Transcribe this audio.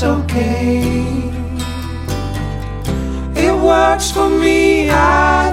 it's okay. It works for me, I